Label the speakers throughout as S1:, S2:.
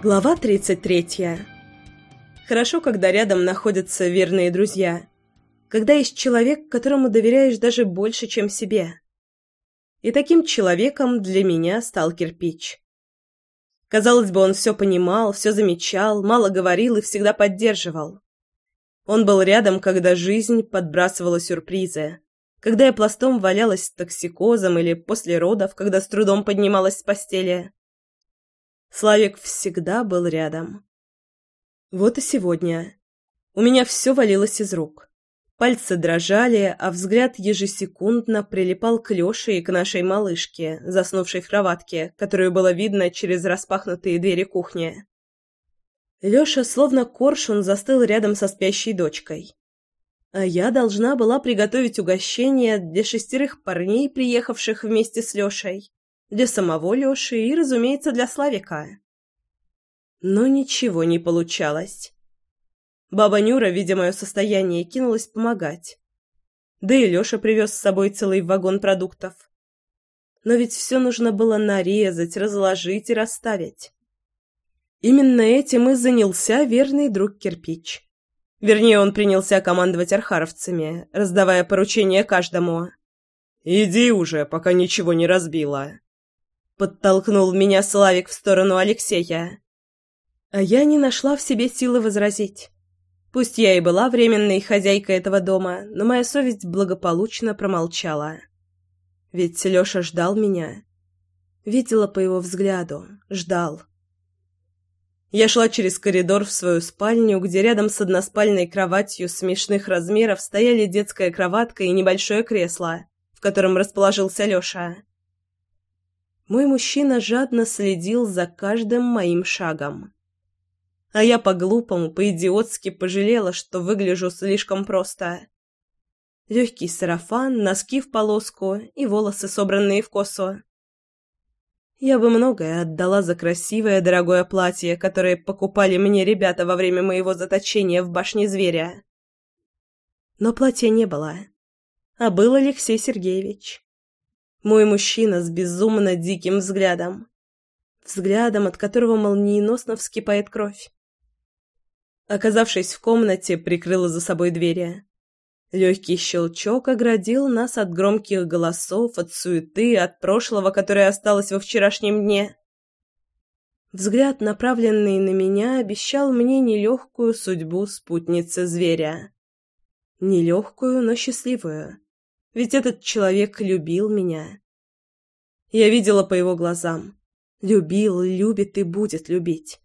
S1: Глава 33. Хорошо, когда рядом находятся верные друзья. Когда есть человек, которому доверяешь даже больше, чем себе. И таким человеком для меня стал кирпич. Казалось бы, он все понимал, все замечал, мало говорил и всегда поддерживал. Он был рядом, когда жизнь подбрасывала сюрпризы. Когда я пластом валялась с токсикозом или после родов, когда с трудом поднималась с постели. Славик всегда был рядом. Вот и сегодня. У меня все валилось из рук. Пальцы дрожали, а взгляд ежесекундно прилипал к Лёше и к нашей малышке, заснувшей в кроватке, которую было видно через распахнутые двери кухни. Лёша, словно коршун, застыл рядом со спящей дочкой. А я должна была приготовить угощение для шестерых парней, приехавших вместе с Лёшей для самого Лёши и, разумеется, для Славика. Но ничего не получалось. Баба Нюра, видя мое состояние, кинулась помогать. Да и Лёша привез с собой целый вагон продуктов. Но ведь все нужно было нарезать, разложить и расставить. Именно этим и занялся верный друг Кирпич. Вернее, он принялся командовать архаровцами, раздавая поручения каждому. «Иди уже, пока ничего не разбила», Подтолкнул меня Славик в сторону Алексея. А я не нашла в себе силы возразить. Пусть я и была временной хозяйкой этого дома, но моя совесть благополучно промолчала. Ведь Лёша ждал меня. Видела по его взгляду. Ждал. Я шла через коридор в свою спальню, где рядом с односпальной кроватью смешных размеров стояли детская кроватка и небольшое кресло, в котором расположился Лёша. Мой мужчина жадно следил за каждым моим шагом. А я по-глупому, по-идиотски пожалела, что выгляжу слишком просто. Легкий сарафан, носки в полоску и волосы, собранные в косу. Я бы многое отдала за красивое дорогое платье, которое покупали мне ребята во время моего заточения в башне зверя. Но платья не было. А был Алексей Сергеевич. Мой мужчина с безумно диким взглядом. Взглядом, от которого молниеносно вскипает кровь. Оказавшись в комнате, прикрыла за собой двери. Легкий щелчок оградил нас от громких голосов, от суеты, от прошлого, которое осталось во вчерашнем дне. Взгляд, направленный на меня, обещал мне нелегкую судьбу спутницы зверя. Нелегкую, но счастливую. Ведь этот человек любил меня. Я видела по его глазам. Любил, любит и будет любить.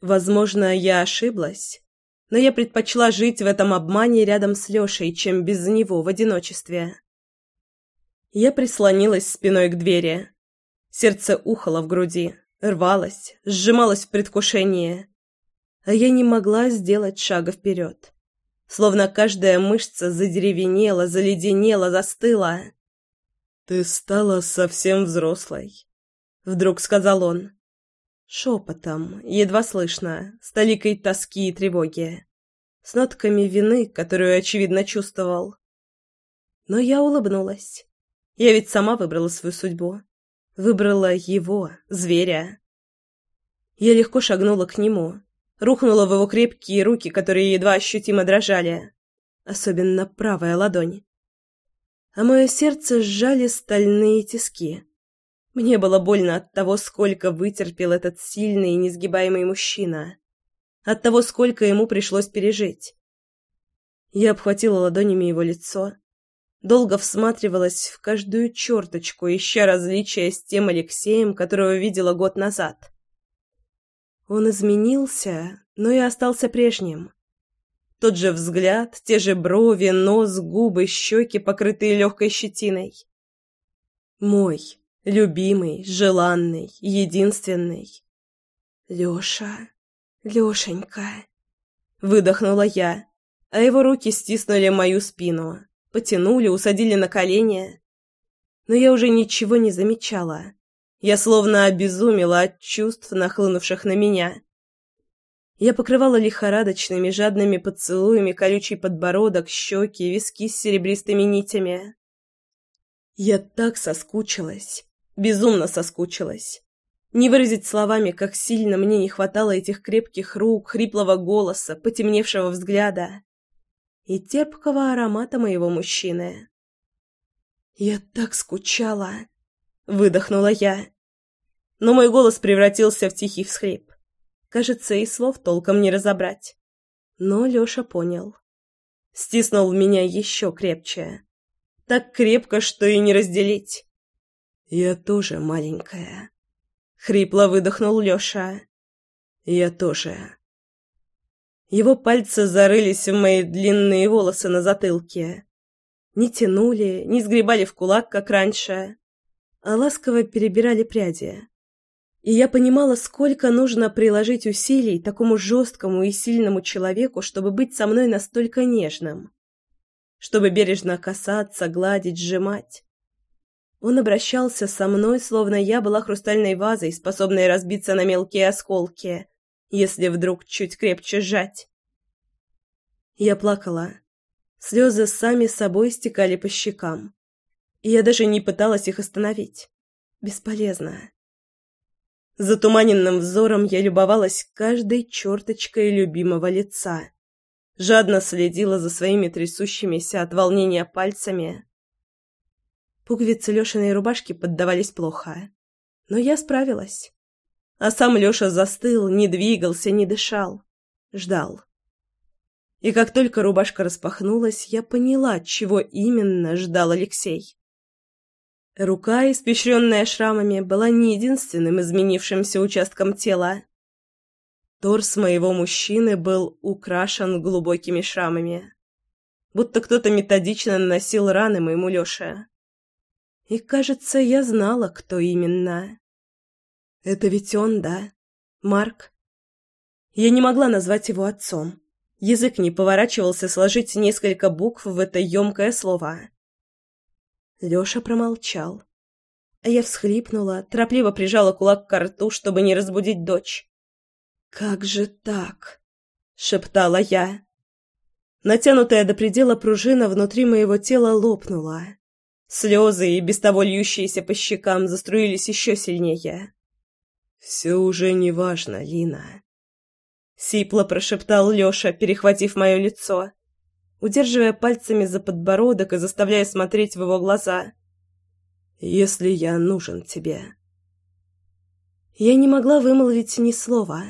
S1: Возможно, я ошиблась, но я предпочла жить в этом обмане рядом с Лешей, чем без него в одиночестве. Я прислонилась спиной к двери. Сердце ухало в груди, рвалось, сжималось в предвкушении. А я не могла сделать шага вперед словно каждая мышца задеревенела, заледенела, застыла. «Ты стала совсем взрослой», — вдруг сказал он. Шепотом, едва слышно, с толикой тоски и тревоги, с нотками вины, которую, очевидно, чувствовал. Но я улыбнулась. Я ведь сама выбрала свою судьбу. Выбрала его, зверя. Я легко шагнула к нему, рухнула в его крепкие руки, которые едва ощутимо дрожали. Особенно правая ладонь. А мое сердце сжали стальные тиски. Мне было больно от того, сколько вытерпел этот сильный и несгибаемый мужчина. От того, сколько ему пришлось пережить. Я обхватила ладонями его лицо, долго всматривалась в каждую черточку, ища различия с тем Алексеем, которого видела год назад. Он изменился, но и остался прежним. Тот же взгляд, те же брови, нос, губы, щеки, покрытые легкой щетиной. Мой, любимый, желанный, единственный. Леша, Лешенька, выдохнула я, а его руки стиснули мою спину, потянули, усадили на колени. Но я уже ничего не замечала. Я словно обезумела от чувств, нахлынувших на меня. Я покрывала лихорадочными, жадными поцелуями колючий подбородок, щеки, виски с серебристыми нитями. Я так соскучилась, безумно соскучилась. Не выразить словами, как сильно мне не хватало этих крепких рук, хриплого голоса, потемневшего взгляда и терпкого аромата моего мужчины. «Я так скучала!» — выдохнула я. Но мой голос превратился в тихий всхлип. Кажется, и слов толком не разобрать. Но Лёша понял. Стиснул меня еще крепче. Так крепко, что и не разделить. «Я тоже маленькая», — хрипло выдохнул Лёша. «Я тоже». Его пальцы зарылись в мои длинные волосы на затылке. Не тянули, не сгребали в кулак, как раньше, ласково перебирали пряди. И я понимала, сколько нужно приложить усилий такому жесткому и сильному человеку, чтобы быть со мной настолько нежным. Чтобы бережно касаться, гладить, сжимать. Он обращался со мной, словно я была хрустальной вазой, способной разбиться на мелкие осколки, если вдруг чуть крепче сжать. Я плакала. Слезы сами собой стекали по щекам. Я даже не пыталась их остановить. Бесполезно. Затуманенным взором я любовалась каждой черточкой любимого лица. Жадно следила за своими трясущимися от волнения пальцами. Пуговицы Лешиной рубашки поддавались плохо. Но я справилась. А сам Леша застыл, не двигался, не дышал. Ждал. И как только рубашка распахнулась, я поняла, чего именно ждал Алексей. Рука, испещренная шрамами, была не единственным изменившимся участком тела. Торс моего мужчины был украшен глубокими шрамами. Будто кто-то методично наносил раны моему Лёше. И, кажется, я знала, кто именно. Это ведь он, да? Марк? Я не могла назвать его отцом. Язык не поворачивался сложить несколько букв в это ёмкое слово. Лёша промолчал. Я всхлипнула, торопливо прижала кулак к рту, чтобы не разбудить дочь. «Как же так?» — шептала я. Натянутая до предела пружина внутри моего тела лопнула. Слезы и без того льющиеся по щекам заструились еще сильнее. «Все уже не важно, Лина», — сипло прошептал Леша, перехватив мое лицо удерживая пальцами за подбородок и заставляя смотреть в его глаза. «Если я нужен тебе...» Я не могла вымолвить ни слова.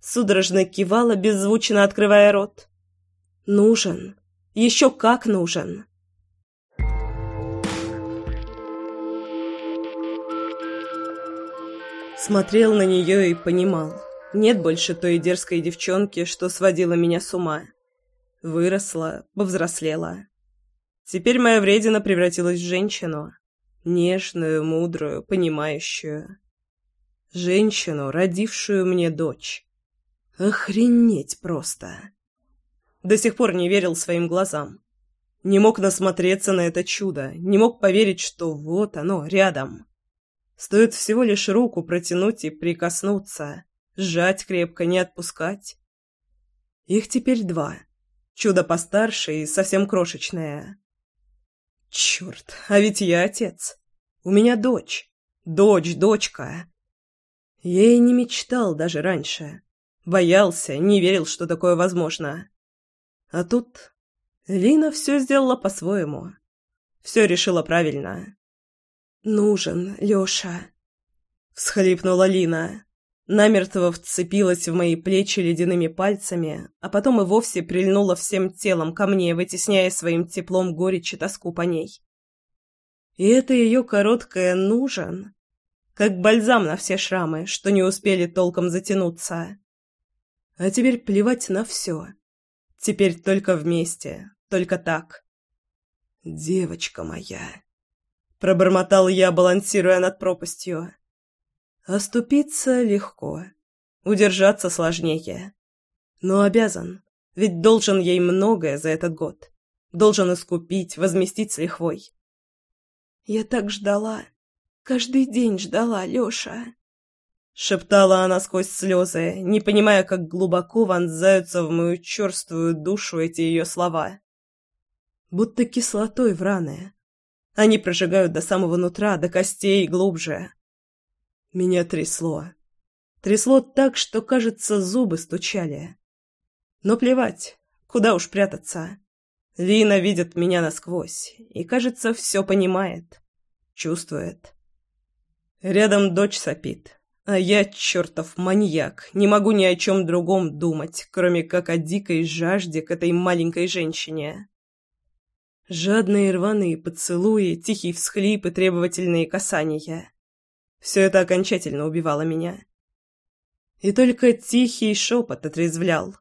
S1: Судорожно кивала, беззвучно открывая рот. «Нужен. Еще как нужен!» Смотрел на нее и понимал. Нет больше той дерзкой девчонки, что сводила меня с ума. Выросла, повзрослела. Теперь моя вредина превратилась в женщину. Нежную, мудрую, понимающую. Женщину, родившую мне дочь. Охренеть просто. До сих пор не верил своим глазам. Не мог насмотреться на это чудо, не мог поверить, что вот оно, рядом. Стоит всего лишь руку протянуть и прикоснуться, сжать крепко, не отпускать. Их теперь два. Чудо постарше и совсем крошечное. Черт, а ведь я отец. У меня дочь. Дочь, дочка. Я и не мечтал даже раньше. Боялся, не верил, что такое возможно. А тут Лина все сделала по-своему. Все решила правильно. «Нужен, Леша», — всхлипнула Лина намертво вцепилась в мои плечи ледяными пальцами, а потом и вовсе прильнула всем телом ко мне, вытесняя своим теплом горечь и тоску по ней. И это ее короткое «нужен», как бальзам на все шрамы, что не успели толком затянуться. А теперь плевать на все. Теперь только вместе, только так. «Девочка моя», — пробормотал я, балансируя над пропастью. Оступиться легко, удержаться сложнее. Но обязан, ведь должен ей многое за этот год. Должен искупить, возместить с лихвой. «Я так ждала, каждый день ждала, Лёша», — шептала она сквозь слезы, не понимая, как глубоко вонзаются в мою черствую душу эти ее слова. Будто кислотой в раны. Они прожигают до самого нутра, до костей глубже. Меня трясло. Трясло так, что, кажется, зубы стучали. Но плевать, куда уж прятаться. Лина видит меня насквозь и, кажется, все понимает, чувствует. Рядом дочь сопит, а я, чертов маньяк, не могу ни о чем другом думать, кроме как о дикой жажде к этой маленькой женщине. Жадные рваные поцелуи, тихие всхлипы, требовательные касания. Все это окончательно убивало меня. И только тихий шепот отрезвлял.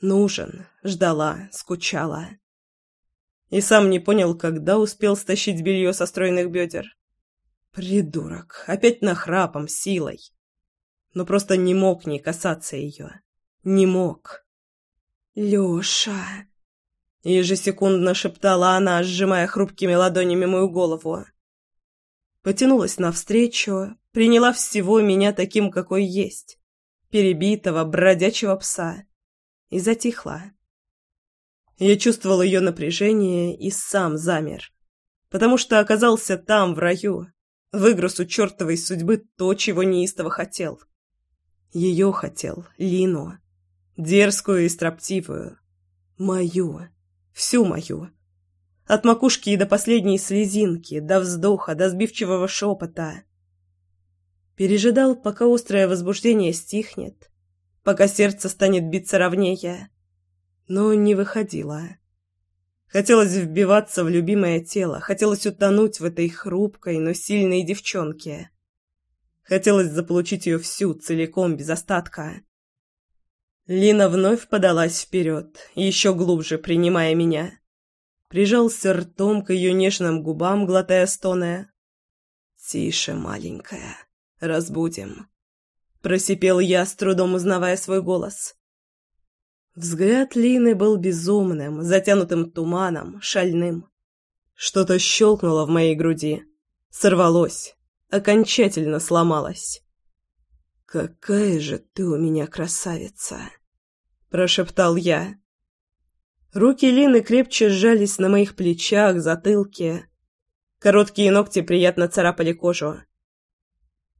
S1: Нужен, ждала, скучала. И сам не понял, когда успел стащить белье со стройных бедер. Придурок, опять нахрапом, силой. Но просто не мог не касаться ее. Не мог. «Леша!» Ежесекундно шептала она, сжимая хрупкими ладонями мою голову. Потянулась навстречу, приняла всего меня таким, какой есть. Перебитого, бродячего пса. И затихла. Я чувствовал ее напряжение и сам замер. Потому что оказался там, в раю. Выгрыз у чертовой судьбы то, чего неистово хотел. Ее хотел, Лину. Дерзкую и строптивую. Мою всю мою. От макушки и до последней слезинки, до вздоха, до сбивчивого шепота. Пережидал, пока острое возбуждение стихнет, пока сердце станет биться ровнее. Но не выходило. Хотелось вбиваться в любимое тело, хотелось утонуть в этой хрупкой, но сильной девчонке. Хотелось заполучить ее всю, целиком, без остатка. Лина вновь подалась вперед, еще глубже принимая меня. Прижался ртом к ее нежным губам, глотая стоны. «Тише, маленькая, разбудим», — просипел я, с трудом узнавая свой голос. Взгляд Лины был безумным, затянутым туманом, шальным. Что-то щелкнуло в моей груди, сорвалось, окончательно сломалось. «Какая же ты у меня красавица!» — прошептал я. Руки Лины крепче сжались на моих плечах, затылке. Короткие ногти приятно царапали кожу.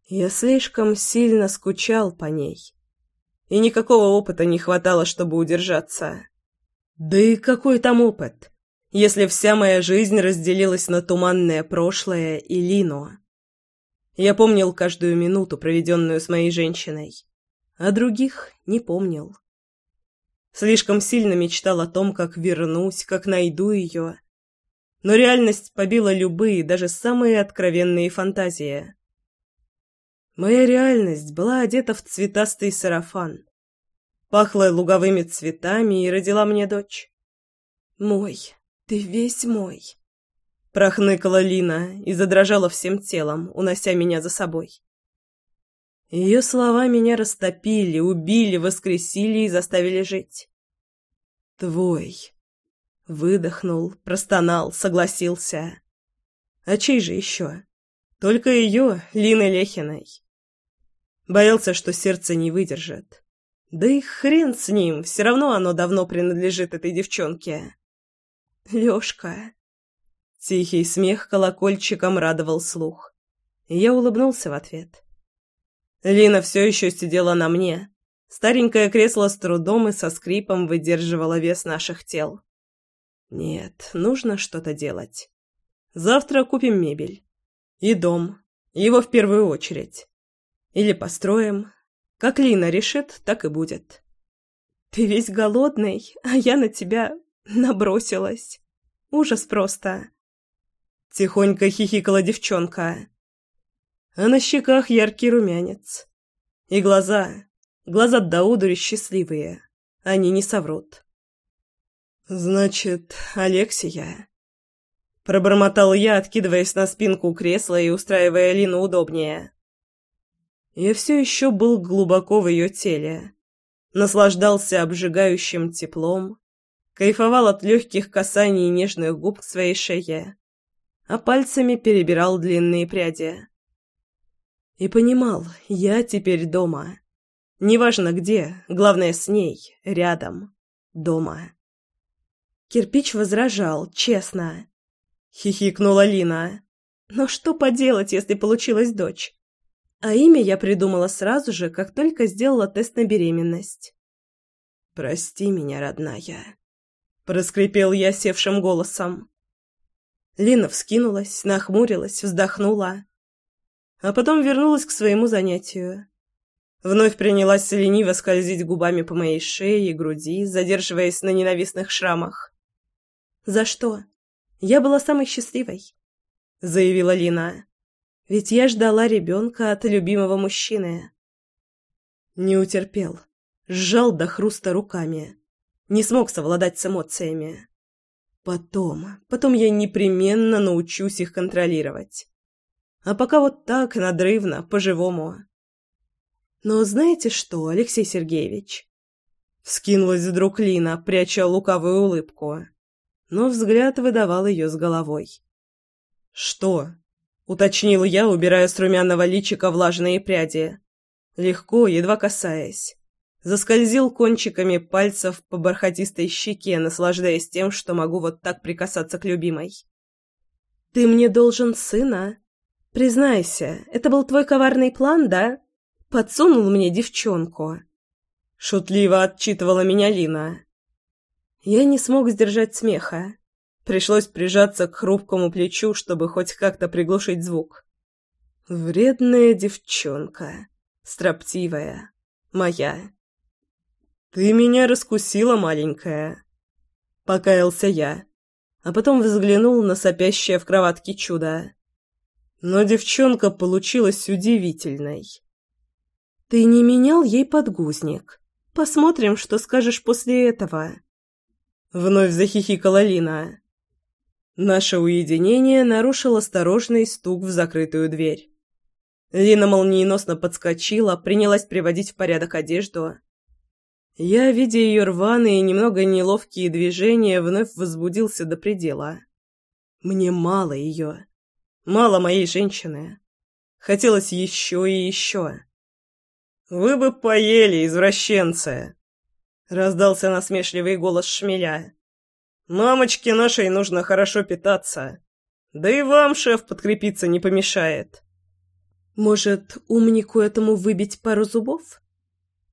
S1: Я слишком сильно скучал по ней. И никакого опыта не хватало, чтобы удержаться. Да и какой там опыт, если вся моя жизнь разделилась на туманное прошлое и Лину? Я помнил каждую минуту, проведенную с моей женщиной, а других не помнил. Слишком сильно мечтал о том, как вернусь, как найду ее. Но реальность побила любые, даже самые откровенные фантазии. Моя реальность была одета в цветастый сарафан. Пахла луговыми цветами и родила мне дочь. «Мой, ты весь мой», Прохныкала Лина и задрожала всем телом, унося меня за собой. Ее слова меня растопили, убили, воскресили и заставили жить. «Твой». Выдохнул, простонал, согласился. А чей же еще? Только ее, Лины Лехиной. Боялся, что сердце не выдержит. Да и хрен с ним, все равно оно давно принадлежит этой девчонке. Лешка. Тихий смех колокольчиком радовал слух. Я улыбнулся в ответ. Лина все еще сидела на мне. Старенькое кресло с трудом и со скрипом выдерживало вес наших тел. Нет, нужно что-то делать. Завтра купим мебель. И дом. Его в первую очередь. Или построим. Как Лина решит, так и будет. Ты весь голодный, а я на тебя набросилась. Ужас просто. Тихонько хихикала девчонка. А на щеках яркий румянец. И глаза, глаза до счастливые. Они не соврут. «Значит, Алексия...» Пробормотал я, откидываясь на спинку кресла и устраивая Лину удобнее. Я все еще был глубоко в ее теле. Наслаждался обжигающим теплом, кайфовал от легких касаний нежных губ к своей шее а пальцами перебирал длинные пряди. И понимал, я теперь дома. Неважно где, главное с ней, рядом, дома. Кирпич возражал, честно. Хихикнула Лина. Но что поделать, если получилась дочь? А имя я придумала сразу же, как только сделала тест на беременность.
S2: «Прости меня, родная», — проскрипел я севшим голосом.
S1: Лина вскинулась, нахмурилась, вздохнула. А потом вернулась к своему занятию. Вновь принялась лениво скользить губами по моей шее и груди, задерживаясь на ненавистных шрамах. «За что? Я была самой счастливой», — заявила Лина. «Ведь я ждала ребенка от любимого мужчины». Не утерпел. Сжал до хруста руками. Не смог совладать с эмоциями. Потом, потом я непременно научусь их контролировать. А пока вот так, надрывно, по-живому. Но знаете что, Алексей Сергеевич? Вскинулась вдруг Лина, пряча лукавую улыбку но взгляд выдавал ее с головой. «Что?» — уточнил я, убирая с румяного личика влажные пряди. Легко, едва касаясь. Заскользил кончиками пальцев по бархатистой щеке, наслаждаясь тем, что могу вот так прикасаться к любимой. «Ты мне должен сына? Признайся, это был твой коварный план, да? Подсунул мне девчонку». Шутливо отчитывала меня Лина. Я не смог сдержать смеха. Пришлось прижаться к хрупкому плечу, чтобы хоть как-то приглушить звук. Вредная девчонка. Строптивая. Моя. «Ты меня раскусила, маленькая», — покаялся я, а потом взглянул на сопящее в кроватке чудо. Но девчонка получилась удивительной. «Ты не менял ей подгузник? Посмотрим, что скажешь после этого». Вновь захихикала Лина. Наше уединение нарушил осторожный стук в закрытую дверь. Лина молниеносно подскочила, принялась приводить в порядок одежду. Я, видя ее рваные, немного неловкие движения, вновь возбудился до предела. Мне мало ее. Мало моей женщины. Хотелось еще и еще. «Вы бы поели, извращенцы!» Раздался насмешливый голос шмеля. «Мамочке нашей нужно хорошо питаться. Да и вам, шеф, подкрепиться не помешает». «Может, умнику этому выбить пару зубов?»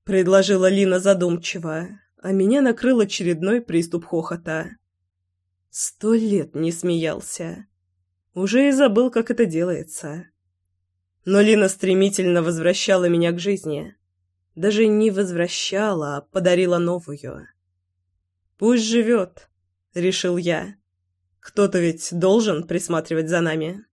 S1: Предложила Лина задумчиво, а меня накрыл очередной приступ хохота. Сто лет не смеялся. Уже и забыл, как это делается. Но Лина стремительно возвращала меня к жизни. Даже не возвращала, а подарила новую. «Пусть живет», — решил я. «Кто-то ведь должен присматривать за нами».